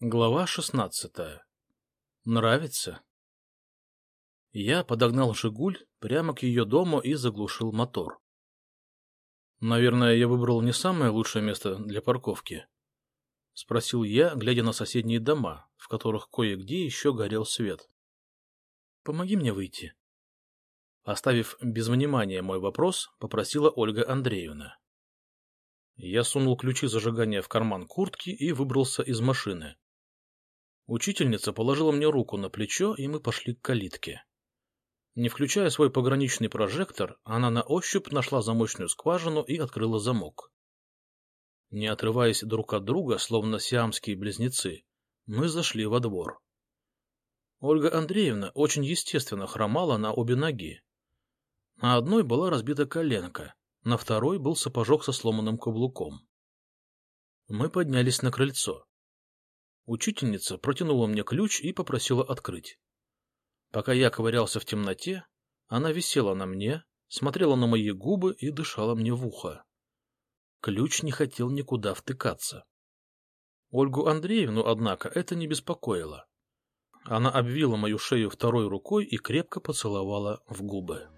Глава шестнадцатая. Нравится? Я подогнал «Жигуль» прямо к ее дому и заглушил мотор. Наверное, я выбрал не самое лучшее место для парковки. Спросил я, глядя на соседние дома, в которых кое-где еще горел свет. Помоги мне выйти. Оставив без внимания мой вопрос, попросила Ольга Андреевна. Я сунул ключи зажигания в карман куртки и выбрался из машины. Учительница положила мне руку на плечо, и мы пошли к калитке. Не включая свой пограничный прожектор, она на ощупь нашла замочную скважину и открыла замок. Не отрываясь друг от друга, словно сиамские близнецы, мы зашли во двор. Ольга Андреевна очень естественно хромала на обе ноги. На одной была разбита коленка, на второй был сапожок со сломанным каблуком. Мы поднялись на крыльцо. Учительница протянула мне ключ и попросила открыть. Пока я ковырялся в темноте, она висела на мне, смотрела на мои губы и дышала мне в ухо. Ключ не хотел никуда втыкаться. Ольгу Андреевну, однако, это не беспокоило. Она обвила мою шею второй рукой и крепко поцеловала в губы.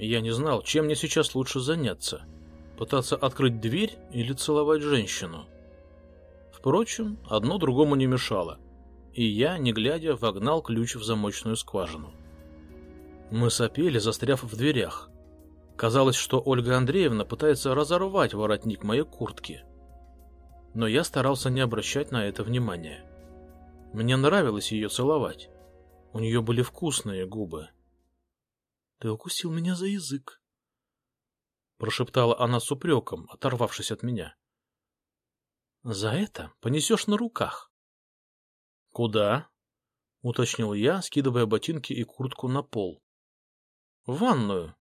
Я не знал, чем мне сейчас лучше заняться. Пытаться открыть дверь или целовать женщину. Впрочем, одно другому не мешало, и я, не глядя, вогнал ключ в замочную скважину. Мы сопели, застряв в дверях. Казалось, что Ольга Андреевна пытается разорвать воротник моей куртки. Но я старался не обращать на это внимания. Мне нравилось ее целовать. У нее были вкусные губы. Ты укусил меня за язык. Прошептала она с упреком, оторвавшись от меня. За это понесешь на руках. Куда? Уточнил я, скидывая ботинки и куртку на пол. В ванную.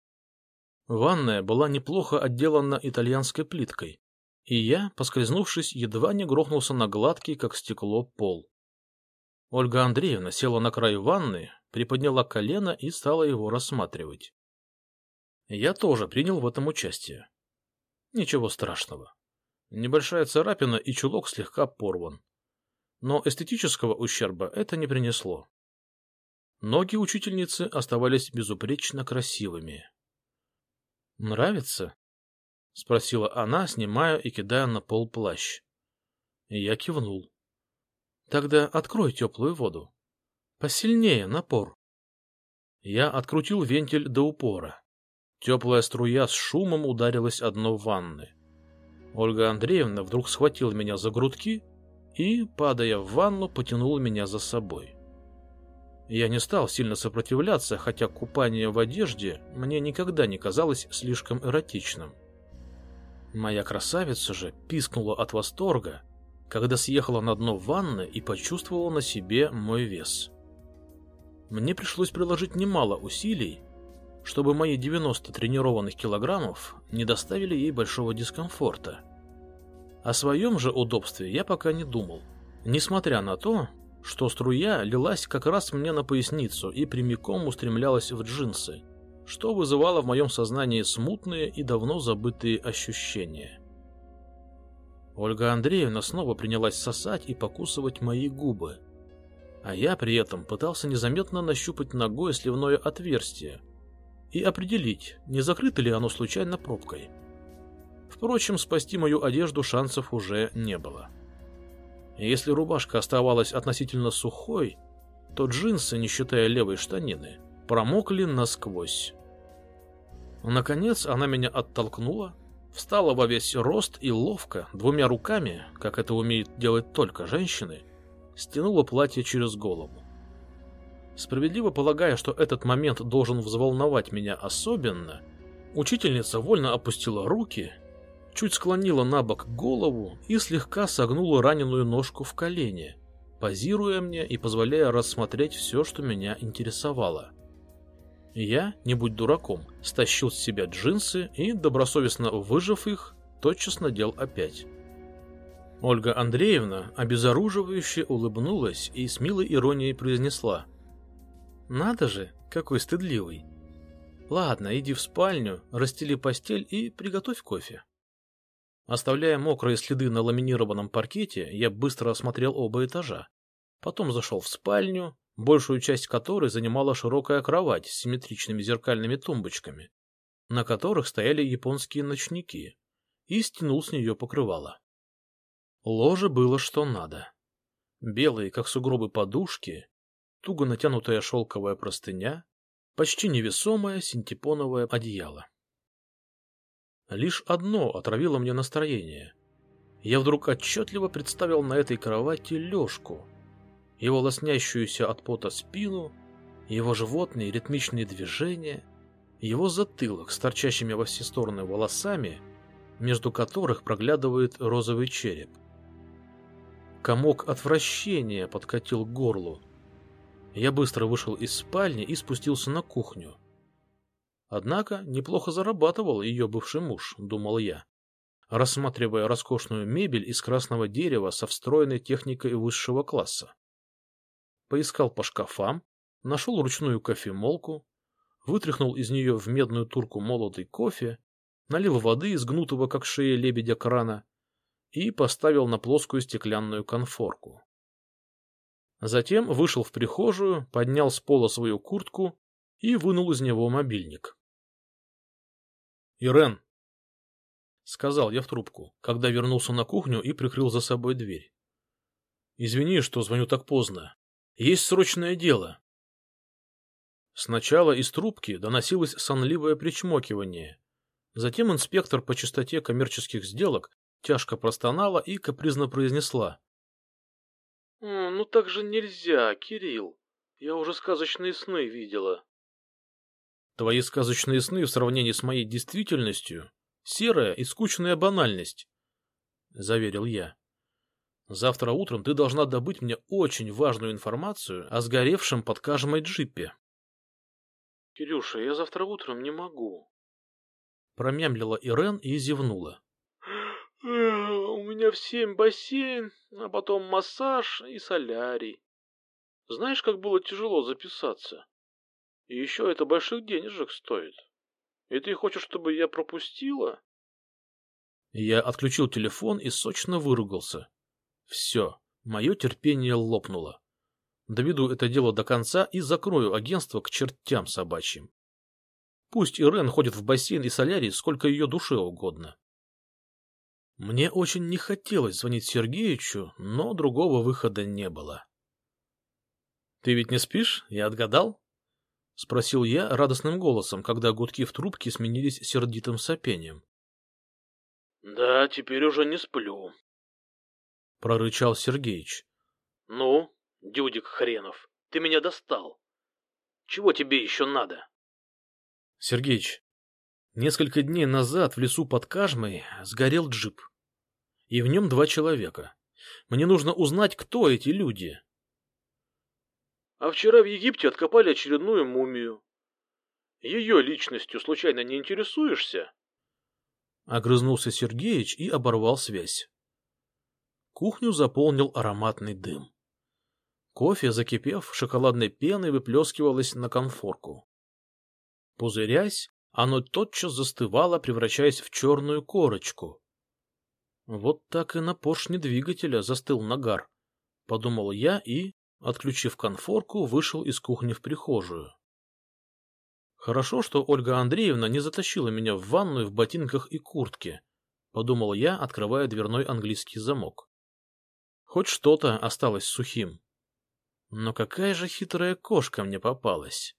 Ванная была неплохо отделана итальянской плиткой, и я, поскользнувшись, едва не грохнулся на гладкий, как стекло, пол. Ольга Андреевна села на край ванны, приподняла колено и стала его рассматривать. Я тоже принял в этом участие. Ничего страшного. Небольшая царапина и чулок слегка порван. Но эстетического ущерба это не принесло. Ноги учительницы оставались безупречно красивыми. «Нравится?» — спросила она, снимая и кидая на пол плащ. Я кивнул. «Тогда открой теплую воду». Посильнее напор. Я открутил вентиль до упора. Теплая струя с шумом ударилась о дно ванны. Ольга Андреевна вдруг схватила меня за грудки и, падая в ванну, потянула меня за собой. Я не стал сильно сопротивляться, хотя купание в одежде мне никогда не казалось слишком эротичным. Моя красавица же пискнула от восторга, когда съехала на дно ванны и почувствовала на себе мой вес. Мне пришлось приложить немало усилий, чтобы мои 90 тренированных килограммов не доставили ей большого дискомфорта. О своем же удобстве я пока не думал, несмотря на то, что струя лилась как раз мне на поясницу и прямиком устремлялась в джинсы, что вызывало в моем сознании смутные и давно забытые ощущения. Ольга Андреевна снова принялась сосать и покусывать мои губы, а я при этом пытался незаметно нащупать ногой сливное отверстие и определить, не закрыто ли оно случайно пробкой. Впрочем, спасти мою одежду шансов уже не было. Если рубашка оставалась относительно сухой, то джинсы, не считая левой штанины, промокли насквозь. Наконец она меня оттолкнула, встала во весь рост и ловко, двумя руками, как это умеют делать только женщины, стянула платье через голову. Справедливо полагая, что этот момент должен взволновать меня особенно, учительница вольно опустила руки, чуть склонила на бок голову и слегка согнула раненую ножку в колени, позируя мне и позволяя рассмотреть все, что меня интересовало. Я, не будь дураком, стащил с себя джинсы и, добросовестно выжав их, тотчас надел опять. Ольга Андреевна обезоруживающе улыбнулась и с милой иронией произнесла. «Надо же, какой стыдливый!» Ладно, иди в спальню, расстели постель и приготовь кофе. Оставляя мокрые следы на ламинированном паркете, я быстро осмотрел оба этажа. Потом зашел в спальню, большую часть которой занимала широкая кровать с симметричными зеркальными тумбочками, на которых стояли японские ночники, и стянул с нее покрывало. Ложе было что надо. Белые, как сугробы подушки, туго натянутая шелковая простыня, почти невесомое синтепоновое одеяло. Лишь одно отравило мне настроение. Я вдруг отчетливо представил на этой кровати Лешку, его лоснящуюся от пота спину, его животные ритмичные движения, его затылок с торчащими во все стороны волосами, между которых проглядывает розовый череп. Комок отвращения подкатил к горлу, я быстро вышел из спальни и спустился на кухню. Однако неплохо зарабатывал ее бывший муж, думал я, рассматривая роскошную мебель из красного дерева со встроенной техникой высшего класса. Поискал по шкафам, нашел ручную кофемолку, вытряхнул из нее в медную турку молотый кофе, налил воды из гнутого, как шея лебедя, крана и поставил на плоскую стеклянную конфорку. Затем вышел в прихожую, поднял с пола свою куртку и вынул из него мобильник. «Ирен!» — сказал я в трубку, когда вернулся на кухню и прикрыл за собой дверь. «Извини, что звоню так поздно. Есть срочное дело». Сначала из трубки доносилось сонливое причмокивание. Затем инспектор по частоте коммерческих сделок тяжко простонала и капризно произнесла. «Ну так же нельзя, Кирилл. Я уже сказочные сны видела». «Твои сказочные сны в сравнении с моей действительностью — серая и скучная банальность», — заверил я. «Завтра утром ты должна добыть мне очень важную информацию о сгоревшем под Кажемой джипе». «Кирюша, я завтра утром не могу», — промямлила Ирен и зевнула. У меня в бассейн, а потом массаж и солярий. Знаешь, как было тяжело записаться? И еще это больших денежек стоит. И ты хочешь, чтобы я пропустила? Я отключил телефон и сочно выругался. Все, мое терпение лопнуло. Доведу это дело до конца и закрою агентство к чертям собачьим. Пусть Ирен ходит в бассейн и солярий сколько ее душе угодно. Мне очень не хотелось звонить Сергеичу, но другого выхода не было. — Ты ведь не спишь? Я отгадал? — спросил я радостным голосом, когда гудки в трубке сменились сердитым сопением. — Да, теперь уже не сплю, — прорычал Сергеич. — Ну, дюдик хренов, ты меня достал. Чего тебе еще надо? — Сергеич, Несколько дней назад в лесу под Кажмой сгорел джип. И в нем два человека. Мне нужно узнать, кто эти люди. А вчера в Египте откопали очередную мумию. Ее личностью случайно не интересуешься? Огрызнулся Сергеич и оборвал связь. Кухню заполнил ароматный дым. Кофе, закипев, шоколадной пеной выплескивалось на конфорку. Пузырясь, оно тотчас застывало, превращаясь в черную корочку. Вот так и на поршне двигателя застыл нагар, — подумал я и, отключив конфорку, вышел из кухни в прихожую. Хорошо, что Ольга Андреевна не затащила меня в ванную в ботинках и куртке, — подумал я, открывая дверной английский замок. Хоть что-то осталось сухим. Но какая же хитрая кошка мне попалась.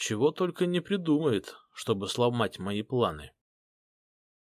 Чего только не придумает, чтобы сломать мои планы.